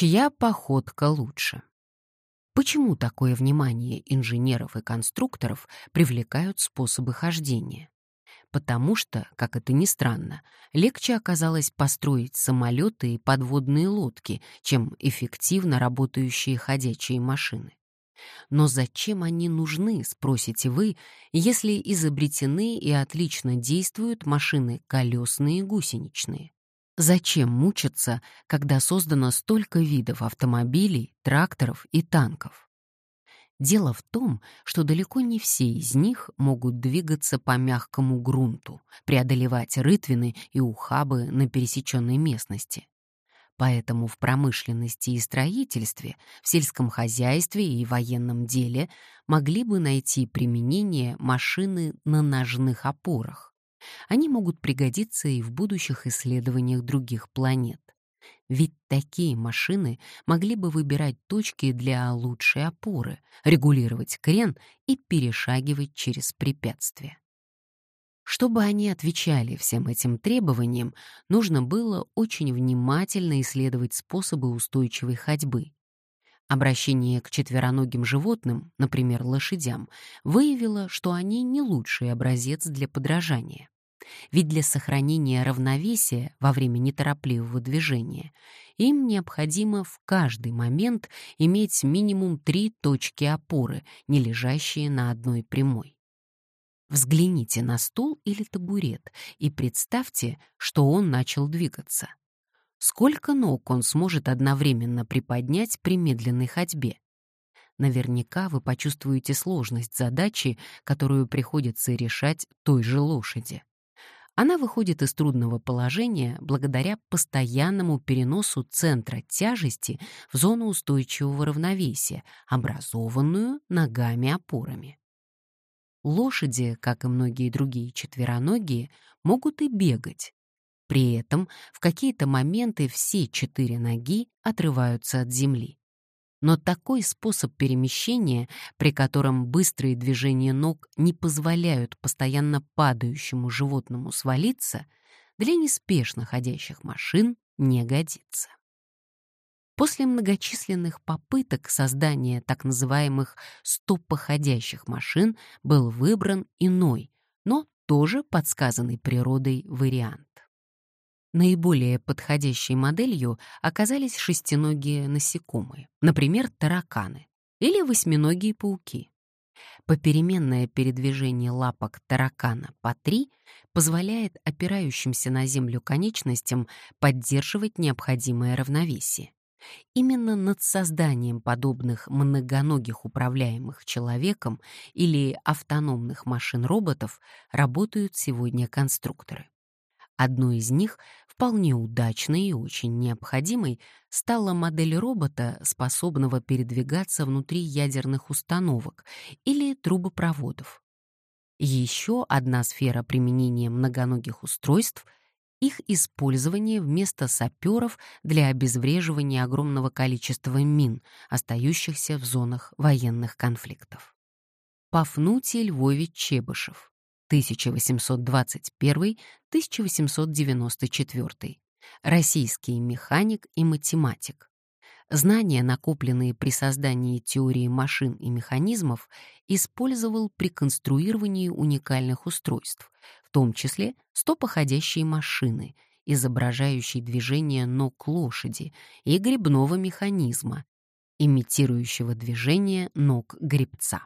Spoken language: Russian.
Чья походка лучше? Почему такое внимание инженеров и конструкторов привлекают способы хождения? Потому что, как это ни странно, легче оказалось построить самолеты и подводные лодки, чем эффективно работающие ходячие машины. Но зачем они нужны, спросите вы, если изобретены и отлично действуют машины колесные и гусеничные? Зачем мучиться, когда создано столько видов автомобилей, тракторов и танков? Дело в том, что далеко не все из них могут двигаться по мягкому грунту, преодолевать рытвины и ухабы на пересеченной местности. Поэтому в промышленности и строительстве, в сельском хозяйстве и военном деле могли бы найти применение машины на ножных опорах. Они могут пригодиться и в будущих исследованиях других планет. Ведь такие машины могли бы выбирать точки для лучшей опоры, регулировать крен и перешагивать через препятствия. Чтобы они отвечали всем этим требованиям, нужно было очень внимательно исследовать способы устойчивой ходьбы. Обращение к четвероногим животным, например, лошадям, выявило, что они не лучший образец для подражания. Ведь для сохранения равновесия во время неторопливого движения им необходимо в каждый момент иметь минимум три точки опоры, не лежащие на одной прямой. Взгляните на стул или табурет и представьте, что он начал двигаться. Сколько ног он сможет одновременно приподнять при медленной ходьбе? Наверняка вы почувствуете сложность задачи, которую приходится решать той же лошади. Она выходит из трудного положения благодаря постоянному переносу центра тяжести в зону устойчивого равновесия, образованную ногами-опорами. Лошади, как и многие другие четвероногие, могут и бегать. При этом в какие-то моменты все четыре ноги отрываются от земли. Но такой способ перемещения, при котором быстрые движения ног не позволяют постоянно падающему животному свалиться, для неспешно ходящих машин не годится. После многочисленных попыток создания так называемых стопоходящих машин был выбран иной, но тоже подсказанный природой вариант. Наиболее подходящей моделью оказались шестиногие насекомые, например, тараканы или восьминогие пауки. Попеременное передвижение лапок таракана по три позволяет опирающимся на землю конечностям поддерживать необходимое равновесие. Именно над созданием подобных многоногих управляемых человеком или автономных машин-роботов работают сегодня конструкторы. Одной из них, вполне удачной и очень необходимой, стала модель робота, способного передвигаться внутри ядерных установок или трубопроводов. Еще одна сфера применения многоногих устройств — их использование вместо саперов для обезвреживания огромного количества мин, остающихся в зонах военных конфликтов. Пафнутий Львович Чебышев 1821-1894. Российский механик и математик. Знания, накопленные при создании теории машин и механизмов, использовал при конструировании уникальных устройств, в том числе стопоходящие машины, изображающие движение ног лошади и грибного механизма, имитирующего движение ног гребца.